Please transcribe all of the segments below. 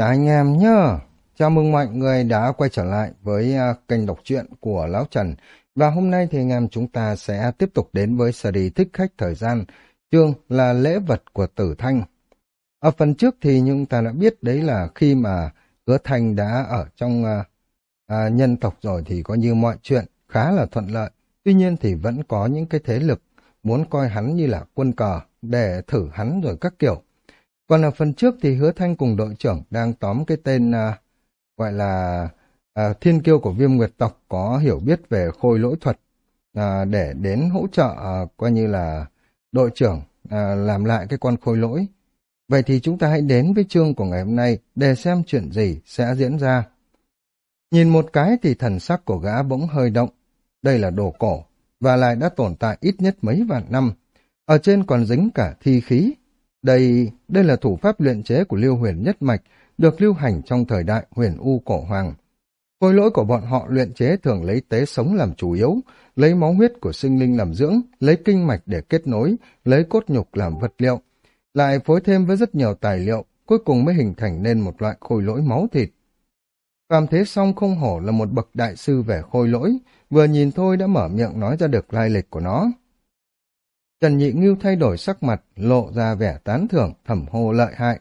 Chào anh em nhá. Chào mừng mọi người đã quay trở lại với à, kênh đọc truyện của Lão Trần. Và hôm nay thì anh em chúng ta sẽ tiếp tục đến với series Thích Khách Thời Gian. Chương là lễ vật của Tử Thanh. Ở phần trước thì chúng ta đã biết đấy là khi mà Hứa Thanh đã ở trong à, à, nhân tộc rồi thì có như mọi chuyện khá là thuận lợi. Tuy nhiên thì vẫn có những cái thế lực muốn coi hắn như là quân cờ để thử hắn rồi các kiểu. Còn ở phần trước thì Hứa Thanh cùng đội trưởng đang tóm cái tên uh, gọi là uh, thiên kiêu của viêm nguyệt tộc có hiểu biết về khôi lỗi thuật uh, để đến hỗ trợ uh, coi như là đội trưởng uh, làm lại cái con khôi lỗi. Vậy thì chúng ta hãy đến với chương của ngày hôm nay để xem chuyện gì sẽ diễn ra. Nhìn một cái thì thần sắc của gã bỗng hơi động. Đây là đồ cổ, và lại đã tồn tại ít nhất mấy vạn năm. Ở trên còn dính cả thi khí, đây, đây là thủ pháp luyện chế của Lưu Huyền Nhất Mạch, được lưu hành trong thời đại huyền U cổ hoàng. Khối lỗi của bọn họ luyện chế thường lấy tế sống làm chủ yếu, lấy máu huyết của sinh linh làm dưỡng, lấy kinh mạch để kết nối, lấy cốt nhục làm vật liệu, lại phối thêm với rất nhiều tài liệu, cuối cùng mới hình thành nên một loại khôi lỗi máu thịt. Phạm Thế Song không hổ là một bậc đại sư về khôi lỗi, vừa nhìn thôi đã mở miệng nói ra được lai lịch của nó. Trần Nhị Ngưu thay đổi sắc mặt, lộ ra vẻ tán thưởng, thẩm hô lợi hại.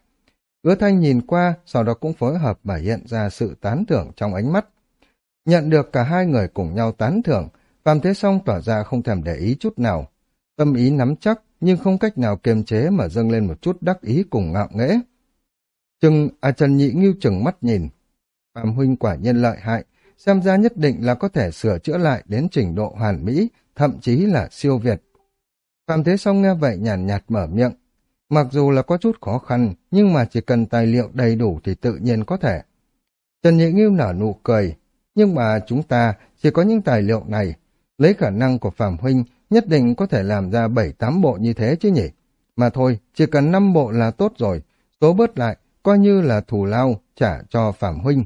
Hứa Thanh nhìn qua, sau đó cũng phối hợp và hiện ra sự tán thưởng trong ánh mắt. Nhận được cả hai người cùng nhau tán thưởng, Phạm Thế Song tỏ ra không thèm để ý chút nào. Tâm ý nắm chắc, nhưng không cách nào kiềm chế mà dâng lên một chút đắc ý cùng ngạo nghễ. Trừng, à Trần Nhị Ngưu chừng mắt nhìn. Phạm Huynh quả nhân lợi hại, xem ra nhất định là có thể sửa chữa lại đến trình độ hoàn mỹ, thậm chí là siêu việt. Phạm Thế Song nghe vậy nhàn nhạt, nhạt mở miệng. Mặc dù là có chút khó khăn, nhưng mà chỉ cần tài liệu đầy đủ thì tự nhiên có thể. Trần Nhị Nghiêu nở nụ cười, nhưng mà chúng ta chỉ có những tài liệu này. Lấy khả năng của Phạm Huynh nhất định có thể làm ra bảy tám bộ như thế chứ nhỉ? Mà thôi, chỉ cần năm bộ là tốt rồi, số bớt lại, coi như là thù lao trả cho Phạm Huynh.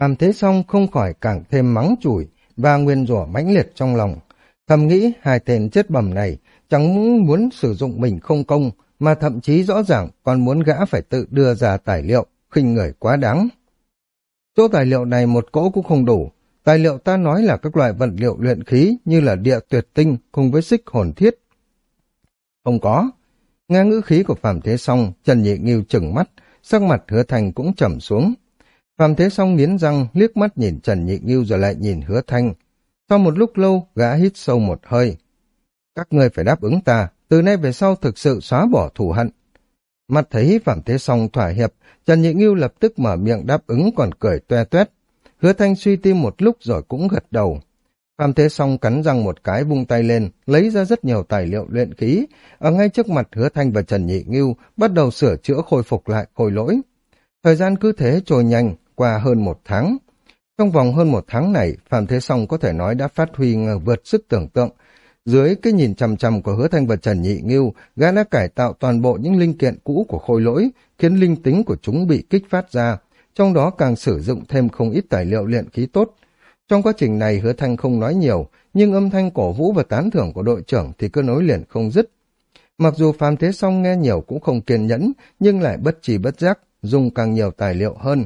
Phạm Thế Song không khỏi càng thêm mắng chửi và nguyên rủa mãnh liệt trong lòng. Thầm nghĩ hai tên chết bẩm này chẳng muốn sử dụng mình không công, mà thậm chí rõ ràng còn muốn gã phải tự đưa ra tài liệu, khinh người quá đáng. Số tài liệu này một cỗ cũng không đủ. Tài liệu ta nói là các loại vật liệu luyện khí như là địa tuyệt tinh cùng với xích hồn thiết. Không có. Nghe ngữ khí của Phạm Thế Song, Trần Nhị Nghiêu chừng mắt, sắc mặt hứa thành cũng trầm xuống. Phạm Thế Song nghiến răng, liếc mắt nhìn Trần Nhị Nghiêu rồi lại nhìn hứa thanh, sau một lúc lâu, gã hít sâu một hơi. Các ngươi phải đáp ứng ta, từ nay về sau thực sự xóa bỏ thù hận. Mặt thấy Phạm Thế Song thỏa hiệp, Trần Nhị Ngưu lập tức mở miệng đáp ứng còn cười toe toét. Hứa Thanh suy tim một lúc rồi cũng gật đầu. Phạm Thế Song cắn răng một cái vung tay lên, lấy ra rất nhiều tài liệu luyện khí. Ở ngay trước mặt Hứa Thanh và Trần Nhị Ngưu bắt đầu sửa chữa khôi phục lại khôi lỗi. Thời gian cứ thế trôi nhanh, qua hơn một tháng. Trong vòng hơn một tháng này, Phạm Thế Song có thể nói đã phát huy vượt sức tưởng tượng. Dưới cái nhìn chằm chằm của hứa thanh và Trần Nhị Ngưu, gã đã cải tạo toàn bộ những linh kiện cũ của khôi lỗi, khiến linh tính của chúng bị kích phát ra, trong đó càng sử dụng thêm không ít tài liệu luyện khí tốt. Trong quá trình này hứa thanh không nói nhiều, nhưng âm thanh cổ vũ và tán thưởng của đội trưởng thì cứ nối liền không dứt. Mặc dù Phạm Thế Song nghe nhiều cũng không kiên nhẫn, nhưng lại bất trì bất giác, dùng càng nhiều tài liệu hơn,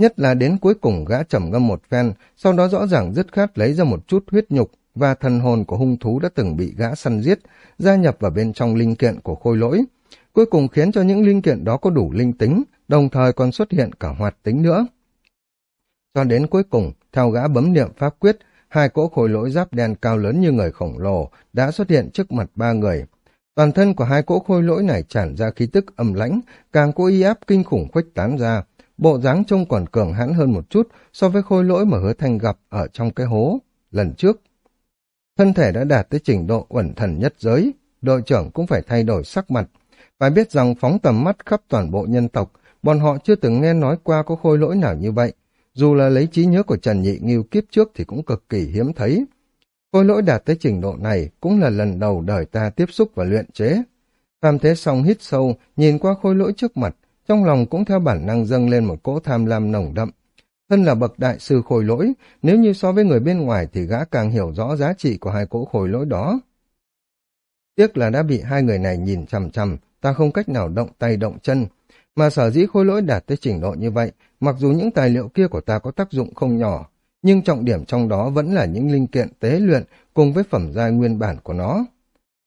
Nhất là đến cuối cùng gã trầm ngâm một phen, sau đó rõ ràng dứt khát lấy ra một chút huyết nhục và thần hồn của hung thú đã từng bị gã săn giết, gia nhập vào bên trong linh kiện của khôi lỗi. Cuối cùng khiến cho những linh kiện đó có đủ linh tính, đồng thời còn xuất hiện cả hoạt tính nữa. Cho đến cuối cùng, theo gã bấm niệm pháp quyết, hai cỗ khôi lỗi giáp đen cao lớn như người khổng lồ đã xuất hiện trước mặt ba người. Toàn thân của hai cỗ khôi lỗi này tràn ra khí tức âm lãnh, càng có y áp kinh khủng khuếch tán ra, Bộ dáng trông còn cường hãn hơn một chút so với khôi lỗi mà hứa thanh gặp ở trong cái hố lần trước. Thân thể đã đạt tới trình độ uẩn thần nhất giới, đội trưởng cũng phải thay đổi sắc mặt. Phải biết rằng phóng tầm mắt khắp toàn bộ nhân tộc, bọn họ chưa từng nghe nói qua có khôi lỗi nào như vậy. Dù là lấy trí nhớ của Trần Nhị Nghiêu kiếp trước thì cũng cực kỳ hiếm thấy. Khôi lỗi đạt tới trình độ này cũng là lần đầu đời ta tiếp xúc và luyện chế. Phạm Thế Song hít sâu, nhìn qua khôi lỗi trước mặt, trong lòng cũng theo bản năng dâng lên một cỗ tham lam nồng đậm. Thân là bậc đại sư khôi lỗi, nếu như so với người bên ngoài thì gã càng hiểu rõ giá trị của hai cỗ khôi lỗi đó. Tiếc là đã bị hai người này nhìn chằm chằm, ta không cách nào động tay động chân. Mà sở dĩ khôi lỗi đạt tới trình độ như vậy, mặc dù những tài liệu kia của ta có tác dụng không nhỏ, nhưng trọng điểm trong đó vẫn là những linh kiện tế luyện cùng với phẩm giai nguyên bản của nó.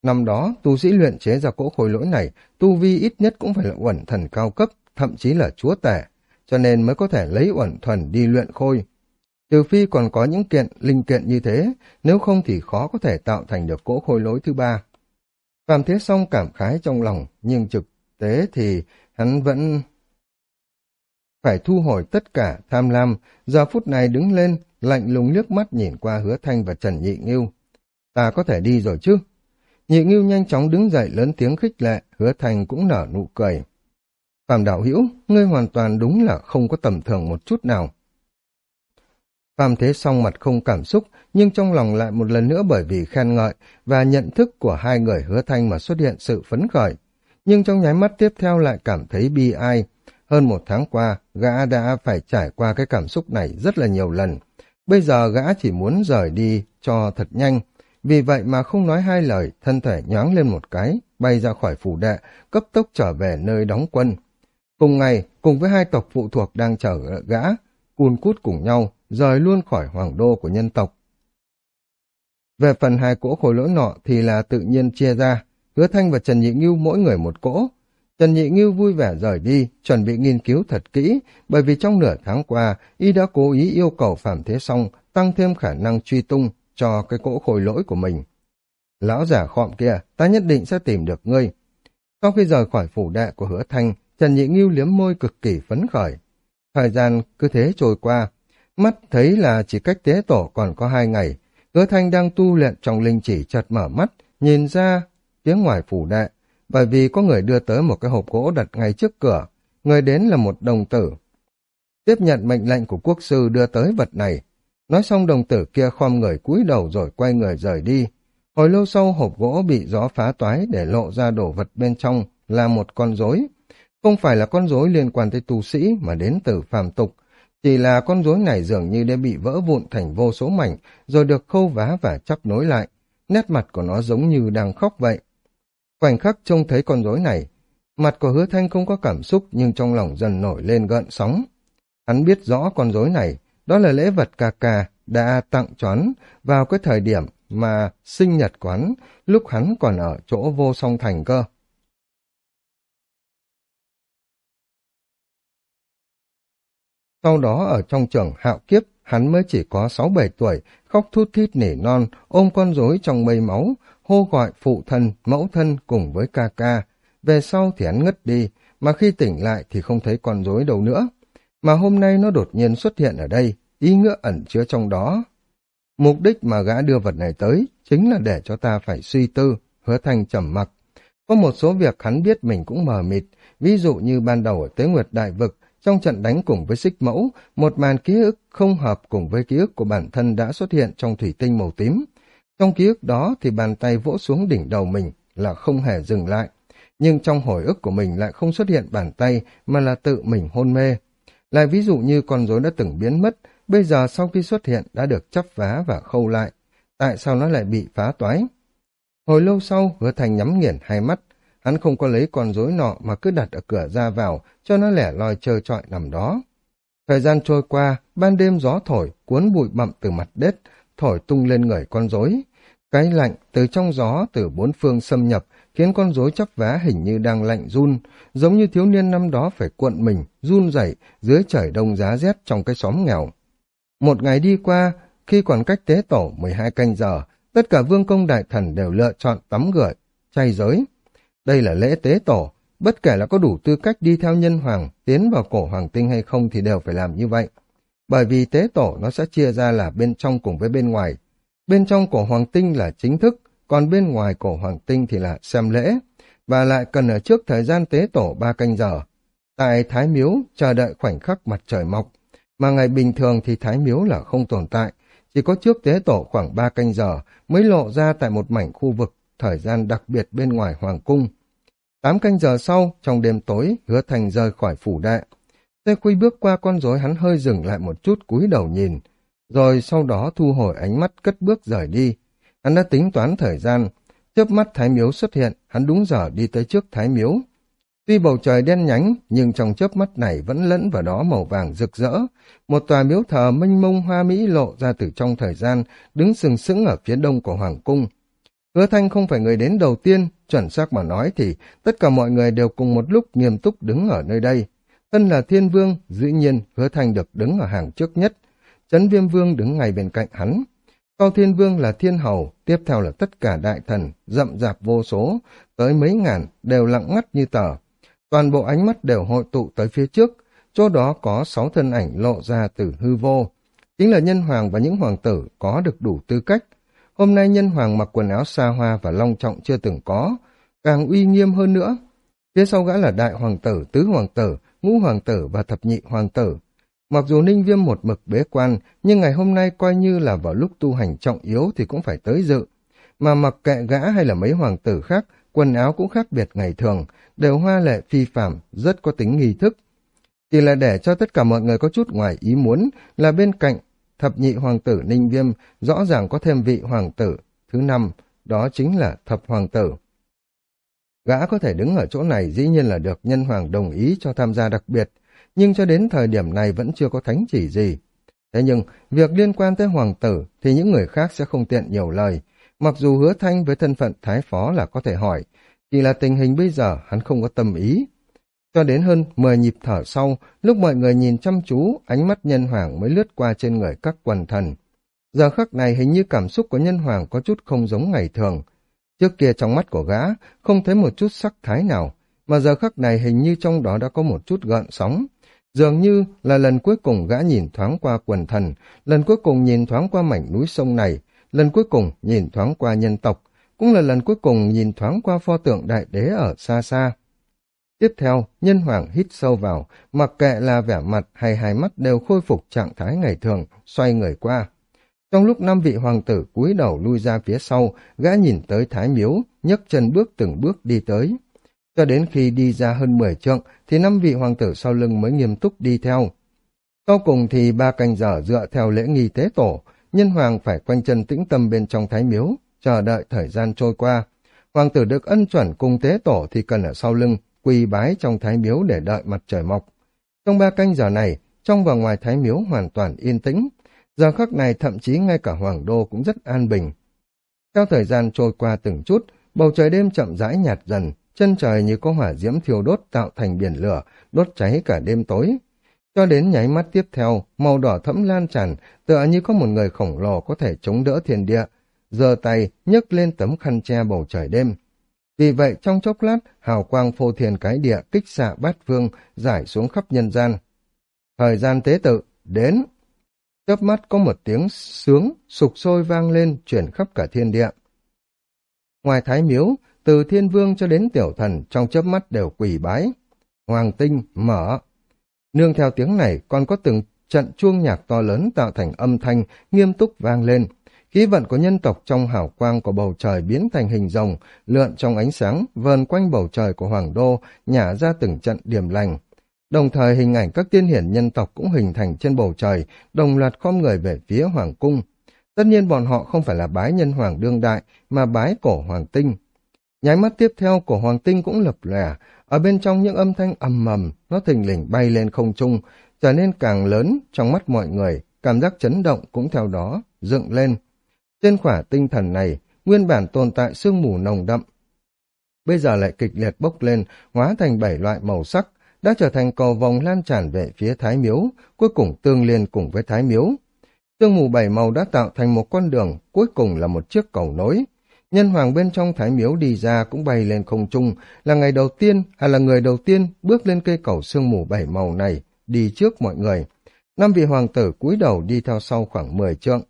Năm đó, tu sĩ luyện chế ra cỗ khối lỗi này, tu vi ít nhất cũng phải là uẩn thần cao cấp, thậm chí là chúa tể, cho nên mới có thể lấy uẩn thuần đi luyện khôi. Trừ phi còn có những kiện, linh kiện như thế, nếu không thì khó có thể tạo thành được cỗ khôi lỗi thứ ba. Phạm Thế Song cảm khái trong lòng, nhưng trực tế thì hắn vẫn phải thu hồi tất cả tham lam, giờ phút này đứng lên, lạnh lùng liếc mắt nhìn qua hứa thanh và Trần Nhị Nghiêu. Ta có thể đi rồi chứ? Nhị Ngưu nhanh chóng đứng dậy lớn tiếng khích lệ, hứa thanh cũng nở nụ cười. Phạm đạo hữu, ngươi hoàn toàn đúng là không có tầm thường một chút nào. Phạm Thế Song mặt không cảm xúc, nhưng trong lòng lại một lần nữa bởi vì khen ngợi và nhận thức của hai người hứa thanh mà xuất hiện sự phấn khởi. Nhưng trong nháy mắt tiếp theo lại cảm thấy bi ai. Hơn một tháng qua, gã đã phải trải qua cái cảm xúc này rất là nhiều lần. Bây giờ gã chỉ muốn rời đi cho thật nhanh. Vì vậy mà không nói hai lời, thân thể nhoáng lên một cái, bay ra khỏi phủ đệ, cấp tốc trở về nơi đóng quân. Cùng ngày, cùng với hai tộc phụ thuộc đang chờ gã, cun cút cùng nhau, rời luôn khỏi hoàng đô của nhân tộc. Về phần hai cỗ khối lỗi nọ thì là tự nhiên chia ra, Hứa Thanh và Trần Nhị Ngưu mỗi người một cỗ. Trần Nhị Ngưu vui vẻ rời đi, chuẩn bị nghiên cứu thật kỹ, bởi vì trong nửa tháng qua, y đã cố ý yêu cầu Phạm Thế Song tăng thêm khả năng truy tung cho cái cỗ khối lỗi của mình. Lão giả khọm kia, ta nhất định sẽ tìm được ngươi. Sau khi rời khỏi phủ đệ của Hứa Thanh, Trần Nhị Ngưu liếm môi cực kỳ phấn khởi. Thời gian cứ thế trôi qua, Mắt thấy là chỉ cách tế tổ còn có hai ngày, hứa thanh đang tu luyện trong linh chỉ chợt mở mắt, nhìn ra phía ngoài phủ đệ, bởi vì có người đưa tới một cái hộp gỗ đặt ngay trước cửa, người đến là một đồng tử. Tiếp nhận mệnh lệnh của quốc sư đưa tới vật này, nói xong đồng tử kia khom người cúi đầu rồi quay người rời đi. Hồi lâu sau hộp gỗ bị gió phá toái để lộ ra đồ vật bên trong là một con rối. Không phải là con rối liên quan tới tu sĩ mà đến từ phàm tục, chỉ là con rối này dường như đã bị vỡ vụn thành vô số mảnh, rồi được khâu vá và chắp nối lại. Nét mặt của nó giống như đang khóc vậy. Khoảnh khắc trông thấy con rối này, mặt của hứa thanh không có cảm xúc nhưng trong lòng dần nổi lên gợn sóng. Hắn biết rõ con rối này, đó là lễ vật ca ca đã tặng choán vào cái thời điểm mà sinh nhật quán lúc hắn còn ở chỗ vô song thành cơ. Sau đó ở trong trường hạo kiếp, hắn mới chỉ có 6-7 tuổi, khóc thút thít nỉ non, ôm con rối trong mây máu, hô gọi phụ thân, mẫu thân cùng với ca ca. Về sau thì hắn ngất đi, mà khi tỉnh lại thì không thấy con rối đâu nữa. Mà hôm nay nó đột nhiên xuất hiện ở đây, ý nghĩa ẩn chứa trong đó. Mục đích mà gã đưa vật này tới chính là để cho ta phải suy tư, hứa thành trầm mặc. Có một số việc hắn biết mình cũng mờ mịt, ví dụ như ban đầu ở Tế Nguyệt Đại Vực, trong trận đánh cùng với xích mẫu, một màn ký ức không hợp cùng với ký ức của bản thân đã xuất hiện trong thủy tinh màu tím. Trong ký ức đó thì bàn tay vỗ xuống đỉnh đầu mình là không hề dừng lại. Nhưng trong hồi ức của mình lại không xuất hiện bàn tay mà là tự mình hôn mê. Lại ví dụ như con rối đã từng biến mất, bây giờ sau khi xuất hiện đã được chắp vá và khâu lại. Tại sao nó lại bị phá toái? Hồi lâu sau, hứa thành nhắm nghiền hai mắt, Hắn không có lấy con rối nọ mà cứ đặt ở cửa ra vào, cho nó lẻ loi trơ trọi nằm đó. Thời gian trôi qua, ban đêm gió thổi, cuốn bụi bặm từ mặt đất, thổi tung lên người con rối. Cái lạnh từ trong gió từ bốn phương xâm nhập, khiến con rối chắp vá hình như đang lạnh run, giống như thiếu niên năm đó phải cuộn mình, run rẩy dưới trời đông giá rét trong cái xóm nghèo. Một ngày đi qua, khi còn cách tế tổ 12 canh giờ, tất cả vương công đại thần đều lựa chọn tắm gửi, chay giới. Đây là lễ tế tổ, bất kể là có đủ tư cách đi theo nhân hoàng, tiến vào cổ hoàng tinh hay không thì đều phải làm như vậy. Bởi vì tế tổ nó sẽ chia ra là bên trong cùng với bên ngoài. Bên trong cổ hoàng tinh là chính thức, còn bên ngoài cổ hoàng tinh thì là xem lễ, và lại cần ở trước thời gian tế tổ ba canh giờ. Tại Thái Miếu chờ đợi khoảnh khắc mặt trời mọc, mà ngày bình thường thì Thái Miếu là không tồn tại, chỉ có trước tế tổ khoảng ba canh giờ mới lộ ra tại một mảnh khu vực thời gian đặc biệt bên ngoài hoàng cung. Tám canh giờ sau, trong đêm tối, hứa thành rời khỏi phủ đệ. Tê Quy bước qua con rối hắn hơi dừng lại một chút cúi đầu nhìn, rồi sau đó thu hồi ánh mắt cất bước rời đi. Hắn đã tính toán thời gian, chớp mắt Thái Miếu xuất hiện, hắn đúng giờ đi tới trước Thái Miếu. Tuy bầu trời đen nhánh, nhưng trong chớp mắt này vẫn lẫn vào đó màu vàng rực rỡ. Một tòa miếu thờ mênh mông hoa mỹ lộ ra từ trong thời gian, đứng sừng sững ở phía đông của Hoàng Cung. Hứa Thanh không phải người đến đầu tiên, chuẩn xác mà nói thì tất cả mọi người đều cùng một lúc nghiêm túc đứng ở nơi đây. Thân là thiên vương, dĩ nhiên Hứa Thanh được đứng ở hàng trước nhất. Trấn Viêm Vương đứng ngay bên cạnh hắn. Cao Thiên Vương là thiên hầu, tiếp theo là tất cả đại thần, rậm rạp vô số, tới mấy ngàn, đều lặng ngắt như tờ. Toàn bộ ánh mắt đều hội tụ tới phía trước, chỗ đó có sáu thân ảnh lộ ra từ hư vô. Chính là nhân hoàng và những hoàng tử có được đủ tư cách. Hôm nay nhân hoàng mặc quần áo xa hoa và long trọng chưa từng có, càng uy nghiêm hơn nữa. Phía sau gã là đại hoàng tử, tứ hoàng tử, ngũ hoàng tử và thập nhị hoàng tử. Mặc dù Ninh Viêm một mực bế quan, nhưng ngày hôm nay coi như là vào lúc tu hành trọng yếu thì cũng phải tới dự. Mà mặc kệ gã hay là mấy hoàng tử khác, quần áo cũng khác biệt ngày thường, đều hoa lệ phi phạm, rất có tính nghi thức. Chỉ là để cho tất cả mọi người có chút ngoài ý muốn là bên cạnh thập nhị hoàng tử Ninh Viêm rõ ràng có thêm vị hoàng tử thứ năm, đó chính là thập hoàng tử. Gã có thể đứng ở chỗ này dĩ nhiên là được nhân hoàng đồng ý cho tham gia đặc biệt, nhưng cho đến thời điểm này vẫn chưa có thánh chỉ gì. Thế nhưng, việc liên quan tới hoàng tử thì những người khác sẽ không tiện nhiều lời. Mặc dù hứa thanh với thân phận thái phó là có thể hỏi, chỉ là tình hình bây giờ hắn không có tâm ý. Cho đến hơn 10 nhịp thở sau, lúc mọi người nhìn chăm chú, ánh mắt nhân hoàng mới lướt qua trên người các quần thần. Giờ khắc này hình như cảm xúc của nhân hoàng có chút không giống ngày thường. Trước kia trong mắt của gã, không thấy một chút sắc thái nào, mà giờ khắc này hình như trong đó đã có một chút gợn sóng. Dường như là lần cuối cùng gã nhìn thoáng qua quần thần, lần cuối cùng nhìn thoáng qua mảnh núi sông này, lần cuối cùng nhìn thoáng qua nhân tộc, cũng là lần cuối cùng nhìn thoáng qua pho tượng đại đế ở xa xa. Tiếp theo, nhân hoàng hít sâu vào, mặc kệ là vẻ mặt hay hai mắt đều khôi phục trạng thái ngày thường, xoay người qua. Trong lúc năm vị hoàng tử cúi đầu lui ra phía sau, gã nhìn tới thái miếu, nhấc chân bước từng bước đi tới. Cho đến khi đi ra hơn 10 trượng, thì năm vị hoàng tử sau lưng mới nghiêm túc đi theo. Sau cùng thì ba canh giờ dựa theo lễ nghi tế tổ, nhân hoàng phải quanh chân tĩnh tâm bên trong thái miếu, chờ đợi thời gian trôi qua. Hoàng tử được ân chuẩn cùng tế tổ thì cần ở sau lưng, quỳ bái trong thái miếu để đợi mặt trời mọc. Trong ba canh giờ này, trong và ngoài thái miếu hoàn toàn yên tĩnh. Giờ khắc này thậm chí ngay cả hoàng đô cũng rất an bình. Theo thời gian trôi qua từng chút, bầu trời đêm chậm rãi nhạt dần, chân trời như có hỏa diễm thiêu đốt tạo thành biển lửa, đốt cháy cả đêm tối. Cho đến nháy mắt tiếp theo, màu đỏ thẫm lan tràn, tựa như có một người khổng lồ có thể chống đỡ thiên địa, giơ tay nhấc lên tấm khăn che bầu trời đêm. Vì vậy trong chốc lát, hào quang phô thiên cái địa kích xạ bát phương giải xuống khắp nhân gian. Thời gian tế tự, đến. Chớp mắt có một tiếng sướng, sục sôi vang lên, chuyển khắp cả thiên địa. Ngoài thái miếu, từ thiên vương cho đến tiểu thần trong chớp mắt đều quỳ bái. Hoàng tinh, mở. Nương theo tiếng này còn có từng trận chuông nhạc to lớn tạo thành âm thanh nghiêm túc vang lên. Khí vận của nhân tộc trong hào quang của bầu trời biến thành hình rồng, lượn trong ánh sáng, vờn quanh bầu trời của Hoàng Đô, nhả ra từng trận điểm lành. Đồng thời hình ảnh các tiên hiển nhân tộc cũng hình thành trên bầu trời, đồng loạt khom người về phía Hoàng Cung. Tất nhiên bọn họ không phải là bái nhân hoàng đương đại, mà bái cổ hoàng tinh. Nháy mắt tiếp theo của hoàng tinh cũng lập lẻ, ở bên trong những âm thanh ầm mầm, nó thình lình bay lên không trung, trở nên càng lớn trong mắt mọi người, cảm giác chấn động cũng theo đó, dựng lên. Trên khỏa tinh thần này, nguyên bản tồn tại sương mù nồng đậm. Bây giờ lại kịch liệt bốc lên, hóa thành bảy loại màu sắc, đã trở thành cầu vòng lan tràn về phía Thái Miếu, cuối cùng tương liên cùng với Thái Miếu. Sương mù bảy màu đã tạo thành một con đường, cuối cùng là một chiếc cầu nối. Nhân hoàng bên trong Thái Miếu đi ra cũng bay lên không trung, là ngày đầu tiên, hay là người đầu tiên bước lên cây cầu sương mù bảy màu này, đi trước mọi người. Năm vị hoàng tử cúi đầu đi theo sau khoảng 10 trượng.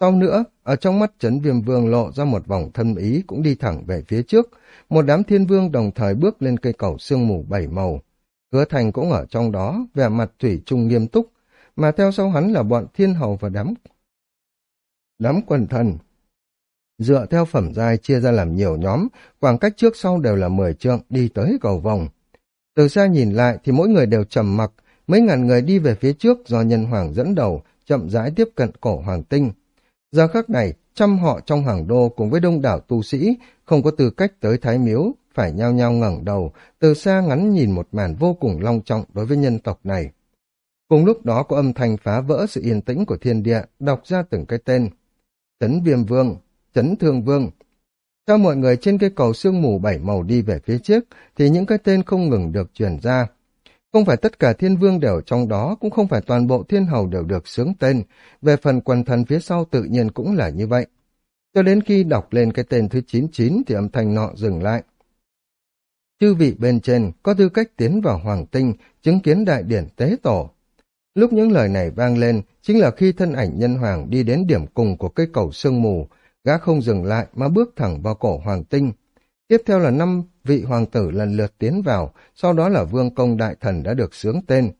Sau nữa, ở trong mắt chấn viêm vương lộ ra một vòng thân ý cũng đi thẳng về phía trước. Một đám thiên vương đồng thời bước lên cây cầu sương mù bảy màu. Hứa thành cũng ở trong đó, vẻ mặt thủy chung nghiêm túc, mà theo sau hắn là bọn thiên hầu và đám đám quần thần. Dựa theo phẩm giai chia ra làm nhiều nhóm, khoảng cách trước sau đều là 10 trượng đi tới cầu vòng. Từ xa nhìn lại thì mỗi người đều trầm mặc, mấy ngàn người đi về phía trước do nhân hoàng dẫn đầu, chậm rãi tiếp cận cổ hoàng tinh. Giờ khắc này, trăm họ trong hoàng đô cùng với đông đảo tu sĩ không có tư cách tới Thái Miếu, phải nhao nhao ngẩng đầu, từ xa ngắn nhìn một màn vô cùng long trọng đối với nhân tộc này. Cùng lúc đó có âm thanh phá vỡ sự yên tĩnh của thiên địa, đọc ra từng cái tên. tấn viêm vương, chấn thương vương. Theo mọi người trên cây cầu sương mù bảy màu đi về phía trước, thì những cái tên không ngừng được truyền ra. Không phải tất cả thiên vương đều trong đó, cũng không phải toàn bộ thiên hầu đều được sướng tên. Về phần quần thần phía sau tự nhiên cũng là như vậy. Cho đến khi đọc lên cái tên thứ 99 thì âm thanh nọ dừng lại. Chư vị bên trên có tư cách tiến vào hoàng tinh, chứng kiến đại điển tế tổ. Lúc những lời này vang lên, chính là khi thân ảnh nhân hoàng đi đến điểm cùng của cây cầu sương mù, gã không dừng lại mà bước thẳng vào cổ hoàng tinh. Tiếp theo là năm vị hoàng tử lần lượt tiến vào, sau đó là vương công đại thần đã được sướng tên.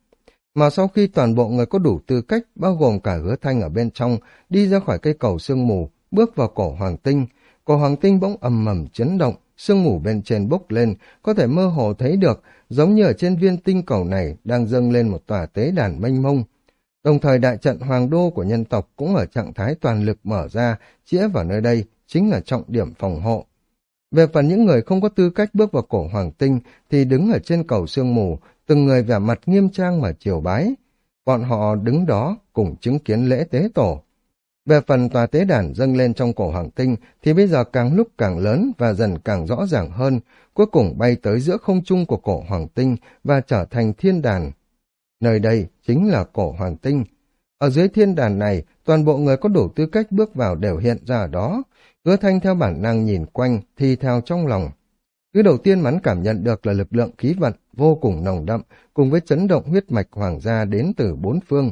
Mà sau khi toàn bộ người có đủ tư cách, bao gồm cả hứa thanh ở bên trong, đi ra khỏi cây cầu sương mù, bước vào cổ hoàng tinh, cổ hoàng tinh bỗng ầm mầm chấn động, sương mù bên trên bốc lên, có thể mơ hồ thấy được, giống như ở trên viên tinh cầu này đang dâng lên một tòa tế đàn mênh mông. Đồng thời đại trận hoàng đô của nhân tộc cũng ở trạng thái toàn lực mở ra, chĩa vào nơi đây, chính là trọng điểm phòng hộ. Về phần những người không có tư cách bước vào cổ hoàng tinh thì đứng ở trên cầu sương mù, từng người vẻ mặt nghiêm trang mà chiều bái. Bọn họ đứng đó cùng chứng kiến lễ tế tổ. Về phần tòa tế đàn dâng lên trong cổ hoàng tinh thì bây giờ càng lúc càng lớn và dần càng rõ ràng hơn, cuối cùng bay tới giữa không trung của cổ hoàng tinh và trở thành thiên đàn. Nơi đây chính là cổ hoàng tinh. Ở dưới thiên đàn này, toàn bộ người có đủ tư cách bước vào đều hiện ra ở đó. Hứa thanh theo bản năng nhìn quanh, thi theo trong lòng. Thứ đầu tiên mắn cảm nhận được là lực lượng khí vận vô cùng nồng đậm, cùng với chấn động huyết mạch hoàng gia đến từ bốn phương.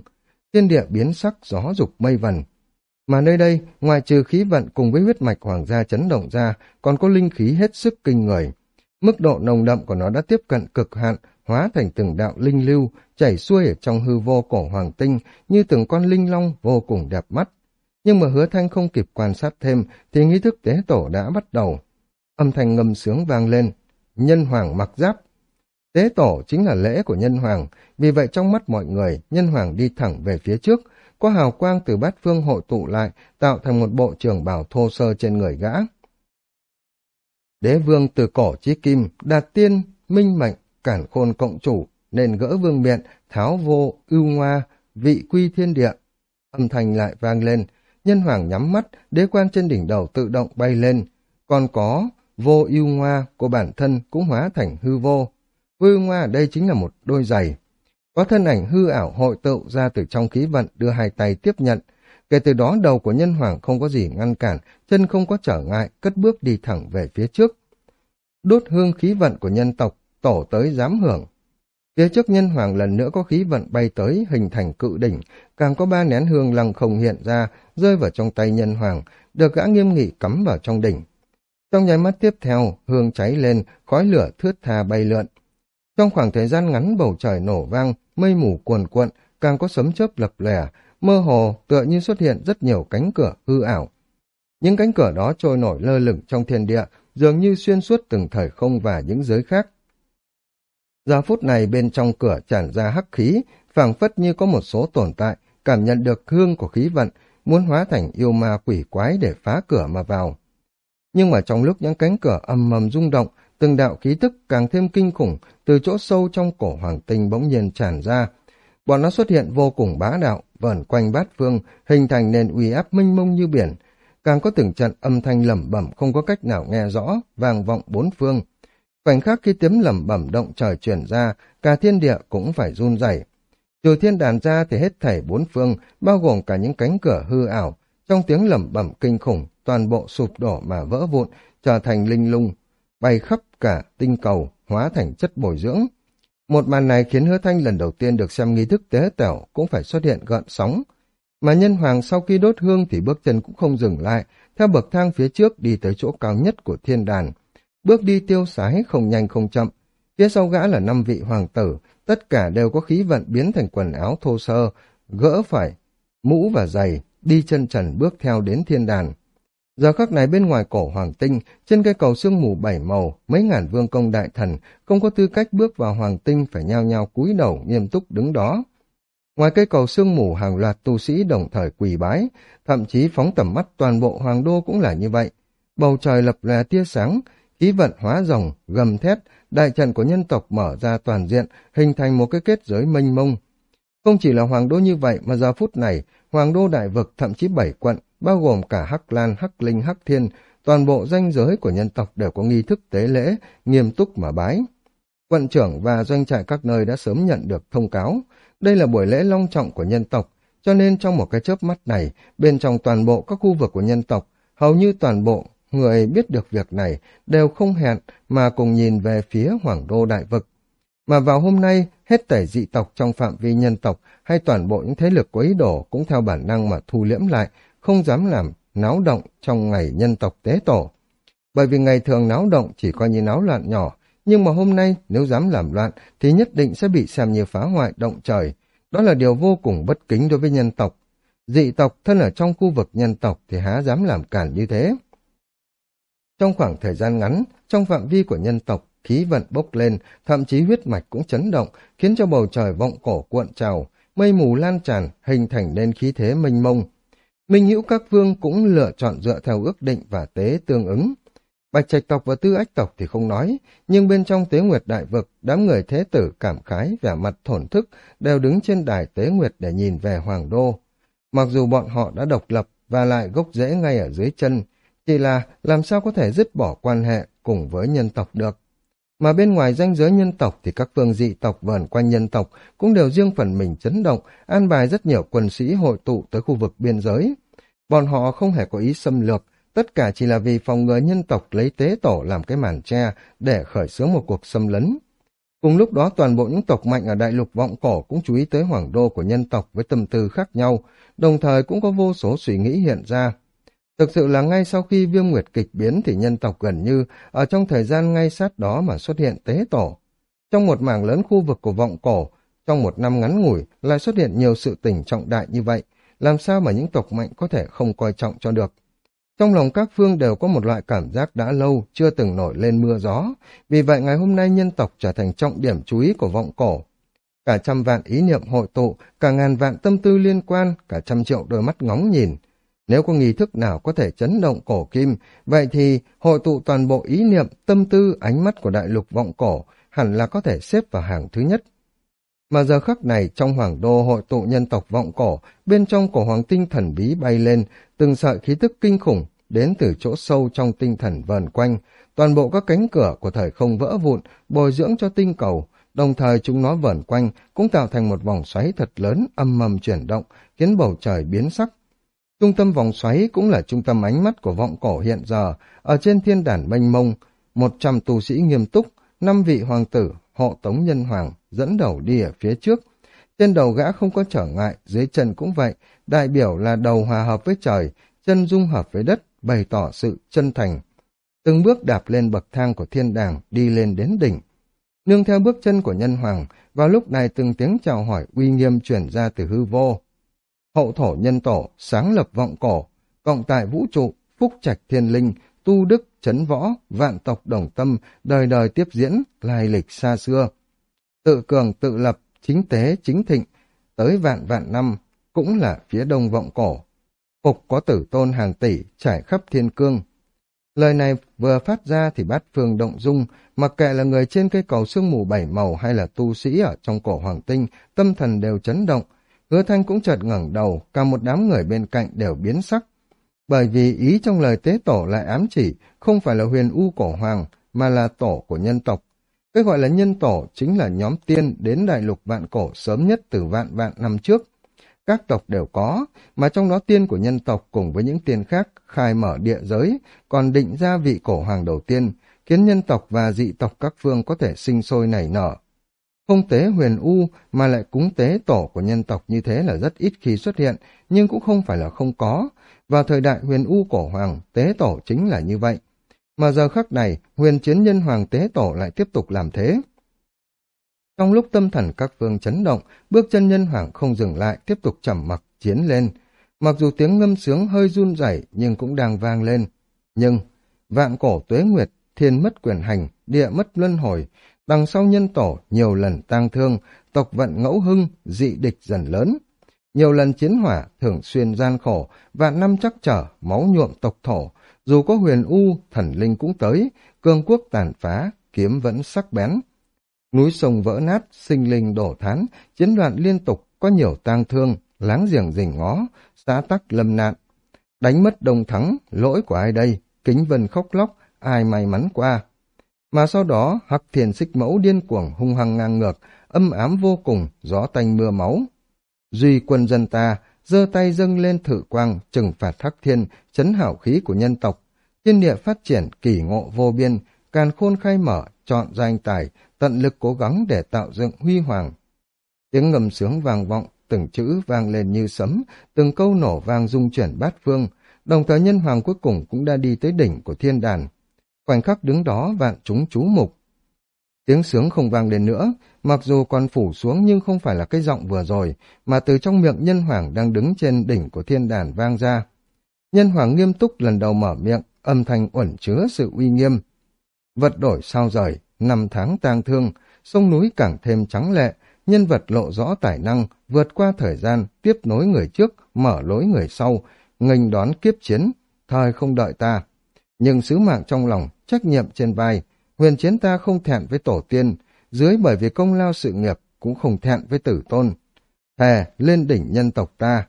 Thiên địa biến sắc gió dục mây vần, mà nơi đây, ngoài trừ khí vận cùng với huyết mạch hoàng gia chấn động ra, còn có linh khí hết sức kinh người. Mức độ nồng đậm của nó đã tiếp cận cực hạn, hóa thành từng đạo linh lưu, chảy xuôi ở trong hư vô cổ hoàng tinh, như từng con linh long vô cùng đẹp mắt. Nhưng mà hứa thanh không kịp quan sát thêm, thì nghi thức tế tổ đã bắt đầu. Âm thanh ngâm sướng vang lên, nhân hoàng mặc giáp. Tế tổ chính là lễ của nhân hoàng, vì vậy trong mắt mọi người, nhân hoàng đi thẳng về phía trước, có hào quang từ bát phương hội tụ lại, tạo thành một bộ trường bảo thô sơ trên người gã. Đế vương từ cổ chí kim, đạt tiên, minh mệnh, cản khôn cộng chủ, nên gỡ vương miện, tháo vô, ưu ngoa, vị quy thiên địa. Âm thanh lại vang lên, nhân hoàng nhắm mắt, đế quan trên đỉnh đầu tự động bay lên, còn có vô ưu ngoa của bản thân cũng hóa thành hư vô. Vô ưu ngoa ở đây chính là một đôi giày, có thân ảnh hư ảo hội tụ ra từ trong khí vận đưa hai tay tiếp nhận. Kể từ đó đầu của nhân hoàng không có gì ngăn cản, chân không có trở ngại, cất bước đi thẳng về phía trước. Đốt hương khí vận của nhân tộc, tổ tới dám hưởng. Phía trước nhân hoàng lần nữa có khí vận bay tới, hình thành cự đỉnh, càng có ba nén hương lăng không hiện ra, rơi vào trong tay nhân hoàng, được gã nghiêm nghị cắm vào trong đỉnh. Trong nháy mắt tiếp theo, hương cháy lên, khói lửa thướt tha bay lượn. Trong khoảng thời gian ngắn bầu trời nổ vang, mây mù cuồn cuộn, càng có sấm chớp lập lẻ, mơ hồ tựa như xuất hiện rất nhiều cánh cửa hư ảo. Những cánh cửa đó trôi nổi lơ lửng trong thiên địa, dường như xuyên suốt từng thời không và những giới khác. Giờ phút này bên trong cửa tràn ra hắc khí, phảng phất như có một số tồn tại, cảm nhận được hương của khí vận, muốn hóa thành yêu ma quỷ quái để phá cửa mà vào. Nhưng mà trong lúc những cánh cửa âm mầm rung động, từng đạo khí tức càng thêm kinh khủng từ chỗ sâu trong cổ hoàng tinh bỗng nhiên tràn ra. Bọn nó xuất hiện vô cùng bá đạo, vẩn quanh bát phương, hình thành nền uy áp minh mông như biển. Càng có từng trận âm thanh lẩm bẩm không có cách nào nghe rõ, vang vọng bốn phương. Khoảnh khắc khi tiếng lẩm bẩm động trời chuyển ra, cả thiên địa cũng phải run rẩy. Trừ thiên đàn ra thì hết thảy bốn phương, bao gồm cả những cánh cửa hư ảo, trong tiếng lẩm bẩm kinh khủng, toàn bộ sụp đổ mà vỡ vụn, trở thành linh lung, bay khắp cả tinh cầu, hóa thành chất bồi dưỡng. Một màn này khiến hứa thanh lần đầu tiên được xem nghi thức tế tẻo cũng phải xuất hiện gợn sóng. Mà nhân hoàng sau khi đốt hương thì bước chân cũng không dừng lại, theo bậc thang phía trước đi tới chỗ cao nhất của thiên đàn. Bước đi tiêu sái không nhanh không chậm. Phía sau gã là năm vị hoàng tử, tất cả đều có khí vận biến thành quần áo thô sơ, gỡ phải, mũ và giày, đi chân trần bước theo đến thiên đàn. Giờ khắc này bên ngoài cổ hoàng tinh, trên cây cầu sương mù bảy màu, mấy ngàn vương công đại thần không có tư cách bước vào hoàng tinh phải nhao nhao cúi đầu nghiêm túc đứng đó. Ngoài cây cầu sương mù hàng loạt tu sĩ đồng thời quỳ bái, thậm chí phóng tầm mắt toàn bộ hoàng đô cũng là như vậy. Bầu trời lập lè tia sáng, khí vận hóa rồng, gầm thét, đại trận của nhân tộc mở ra toàn diện, hình thành một cái kết giới mênh mông. Không chỉ là hoàng đô như vậy mà giờ phút này, hoàng đô đại vực thậm chí bảy quận, bao gồm cả Hắc Lan, Hắc Linh, Hắc Thiên, toàn bộ danh giới của nhân tộc đều có nghi thức tế lễ, nghiêm túc mà bái. Quận trưởng và doanh trại các nơi đã sớm nhận được thông cáo. Đây là buổi lễ long trọng của nhân tộc, cho nên trong một cái chớp mắt này, bên trong toàn bộ các khu vực của nhân tộc, hầu như toàn bộ người biết được việc này đều không hẹn mà cùng nhìn về phía Hoàng Đô Đại Vực. Mà vào hôm nay, hết tẩy dị tộc trong phạm vi nhân tộc hay toàn bộ những thế lực có ý đồ cũng theo bản năng mà thu liễm lại, không dám làm náo động trong ngày nhân tộc tế tổ. Bởi vì ngày thường náo động chỉ coi như náo loạn nhỏ, nhưng mà hôm nay nếu dám làm loạn thì nhất định sẽ bị xem như phá hoại động trời. Đó là điều vô cùng bất kính đối với nhân tộc. Dị tộc thân ở trong khu vực nhân tộc thì há dám làm cản như thế. Trong khoảng thời gian ngắn, trong phạm vi của nhân tộc, khí vận bốc lên, thậm chí huyết mạch cũng chấn động, khiến cho bầu trời vọng cổ cuộn trào, mây mù lan tràn, hình thành nên khí thế mênh mông. Minh hữu các vương cũng lựa chọn dựa theo ước định và tế tương ứng. Bạch trạch tộc và tư ách tộc thì không nói, nhưng bên trong tế nguyệt đại vực, đám người thế tử cảm khái vẻ mặt thổn thức đều đứng trên đài tế nguyệt để nhìn về hoàng đô. Mặc dù bọn họ đã độc lập và lại gốc rễ ngay ở dưới chân, chỉ là làm sao có thể dứt bỏ quan hệ cùng với nhân tộc được. Mà bên ngoài danh giới nhân tộc thì các phương dị tộc vờn quanh nhân tộc cũng đều riêng phần mình chấn động, an bài rất nhiều quân sĩ hội tụ tới khu vực biên giới. Bọn họ không hề có ý xâm lược, tất cả chỉ là vì phòng ngừa nhân tộc lấy tế tổ làm cái màn tre để khởi xướng một cuộc xâm lấn. Cùng lúc đó toàn bộ những tộc mạnh ở đại lục vọng cổ cũng chú ý tới hoàng đô của nhân tộc với tâm tư khác nhau, đồng thời cũng có vô số suy nghĩ hiện ra. Thực sự là ngay sau khi viêm nguyệt kịch biến thì nhân tộc gần như ở trong thời gian ngay sát đó mà xuất hiện tế tổ. Trong một mảng lớn khu vực của vọng cổ, trong một năm ngắn ngủi lại xuất hiện nhiều sự tình trọng đại như vậy, làm sao mà những tộc mạnh có thể không coi trọng cho được. Trong lòng các phương đều có một loại cảm giác đã lâu chưa từng nổi lên mưa gió, vì vậy ngày hôm nay nhân tộc trở thành trọng điểm chú ý của vọng cổ. Cả trăm vạn ý niệm hội tụ, cả ngàn vạn tâm tư liên quan, cả trăm triệu đôi mắt ngóng nhìn, nếu có nghi thức nào có thể chấn động cổ kim, vậy thì hội tụ toàn bộ ý niệm, tâm tư, ánh mắt của đại lục vọng cổ hẳn là có thể xếp vào hàng thứ nhất. Mà giờ khắc này trong hoàng đô hội tụ nhân tộc vọng cổ, bên trong cổ hoàng tinh thần bí bay lên, từng sợi khí tức kinh khủng đến từ chỗ sâu trong tinh thần vờn quanh, toàn bộ các cánh cửa của thời không vỡ vụn, bồi dưỡng cho tinh cầu, đồng thời chúng nó vờn quanh cũng tạo thành một vòng xoáy thật lớn âm mầm chuyển động, khiến bầu trời biến sắc, Trung tâm vòng xoáy cũng là trung tâm ánh mắt của vọng cổ hiện giờ, ở trên thiên đàn mênh mông, một trăm tu sĩ nghiêm túc, năm vị hoàng tử, hộ tống nhân hoàng, dẫn đầu đi ở phía trước. Trên đầu gã không có trở ngại, dưới chân cũng vậy, đại biểu là đầu hòa hợp với trời, chân dung hợp với đất, bày tỏ sự chân thành. Từng bước đạp lên bậc thang của thiên đàng, đi lên đến đỉnh. Nương theo bước chân của nhân hoàng, vào lúc này từng tiếng chào hỏi uy nghiêm chuyển ra từ hư vô hậu thổ nhân tổ, sáng lập vọng cổ, cộng tại vũ trụ, phúc trạch thiên linh, tu đức, chấn võ, vạn tộc đồng tâm, đời đời tiếp diễn, lai lịch xa xưa. Tự cường tự lập, chính tế, chính thịnh, tới vạn vạn năm, cũng là phía đông vọng cổ. Phục có tử tôn hàng tỷ, trải khắp thiên cương. Lời này vừa phát ra thì bát phương động dung, mặc kệ là người trên cây cầu sương mù bảy màu hay là tu sĩ ở trong cổ hoàng tinh, tâm thần đều chấn động, Hứa thanh cũng chợt ngẩng đầu, cả một đám người bên cạnh đều biến sắc. Bởi vì ý trong lời tế tổ lại ám chỉ không phải là huyền u cổ hoàng, mà là tổ của nhân tộc. Cái gọi là nhân tổ chính là nhóm tiên đến đại lục vạn cổ sớm nhất từ vạn vạn năm trước. Các tộc đều có, mà trong đó tiên của nhân tộc cùng với những tiên khác khai mở địa giới, còn định ra vị cổ hoàng đầu tiên, khiến nhân tộc và dị tộc các phương có thể sinh sôi nảy nở. Không tế huyền U mà lại cúng tế tổ của nhân tộc như thế là rất ít khi xuất hiện, nhưng cũng không phải là không có. Vào thời đại huyền U cổ hoàng, tế tổ chính là như vậy. Mà giờ khắc này, huyền chiến nhân hoàng tế tổ lại tiếp tục làm thế. Trong lúc tâm thần các phương chấn động, bước chân nhân hoàng không dừng lại, tiếp tục trầm mặc, chiến lên. Mặc dù tiếng ngâm sướng hơi run rẩy nhưng cũng đang vang lên. Nhưng, vạn cổ tuế nguyệt, thiên mất quyền hành, địa mất luân hồi, Đằng sau nhân tổ nhiều lần tang thương, tộc vận ngẫu hưng, dị địch dần lớn. Nhiều lần chiến hỏa, thường xuyên gian khổ, vạn năm chắc trở, máu nhuộm tộc thổ. Dù có huyền u, thần linh cũng tới, cương quốc tàn phá, kiếm vẫn sắc bén. Núi sông vỡ nát, sinh linh đổ thán, chiến loạn liên tục, có nhiều tang thương, láng giềng rình ngó, xã tắc lâm nạn. Đánh mất đồng thắng, lỗi của ai đây? Kính vân khóc lóc, ai may mắn qua. Mà sau đó, hắc thiền xích mẫu điên cuồng hung hăng ngang ngược, âm ám vô cùng, gió tanh mưa máu. Duy quân dân ta, giơ tay dâng lên thử quang, trừng phạt hắc thiên, chấn hảo khí của nhân tộc. Thiên địa phát triển, kỳ ngộ vô biên, càn khôn khai mở, chọn danh tài, tận lực cố gắng để tạo dựng huy hoàng. Tiếng ngầm sướng vang vọng, từng chữ vang lên như sấm, từng câu nổ vang rung chuyển bát phương, đồng thời nhân hoàng cuối cùng cũng đã đi tới đỉnh của thiên đàn. Khoảnh khắc đứng đó vạn chúng chú mục. Tiếng sướng không vang lên nữa, mặc dù còn phủ xuống nhưng không phải là cái giọng vừa rồi, mà từ trong miệng nhân hoàng đang đứng trên đỉnh của thiên đàn vang ra. Nhân hoàng nghiêm túc lần đầu mở miệng, âm thanh uẩn chứa sự uy nghiêm. Vật đổi sao rời, năm tháng tang thương, sông núi càng thêm trắng lệ, nhân vật lộ rõ tài năng, vượt qua thời gian, tiếp nối người trước, mở lối người sau, nghênh đón kiếp chiến, thời không đợi ta. Nhưng sứ mạng trong lòng, trách nhiệm trên vai, huyền chiến ta không thẹn với tổ tiên, dưới bởi vì công lao sự nghiệp cũng không thẹn với tử tôn. Thề, lên đỉnh nhân tộc ta,